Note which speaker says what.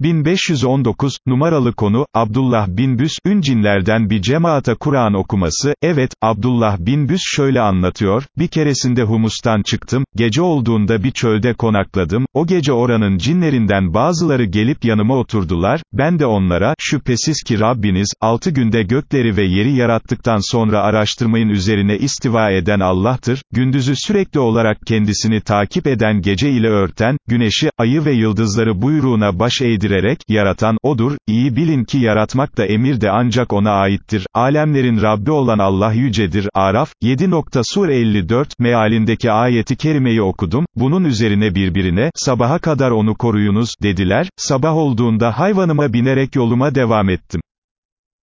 Speaker 1: 1519, numaralı konu, Abdullah bin Büs'ün cinlerden bir cemaate Kur'an okuması, evet, Abdullah bin Büs şöyle anlatıyor, bir keresinde Humus'tan çıktım, gece olduğunda bir çölde konakladım, o gece oranın cinlerinden bazıları gelip yanıma oturdular, ben de onlara, şüphesiz ki Rabbiniz, altı günde gökleri ve yeri yarattıktan sonra araştırmayın üzerine istiva eden Allah'tır, gündüzü sürekli olarak kendisini takip eden gece ile örten, güneşi, ayı ve yıldızları buyruğuna baş eğdir getirerek, yaratan, O'dur, iyi bilin ki yaratmak da emir de ancak O'na aittir, alemlerin Rabbi olan Allah yücedir, Araf, 7. Sur 54, mealindeki ayeti kerimeyi okudum, bunun üzerine birbirine, sabaha kadar onu koruyunuz, dediler, sabah olduğunda hayvanıma binerek yoluma devam ettim.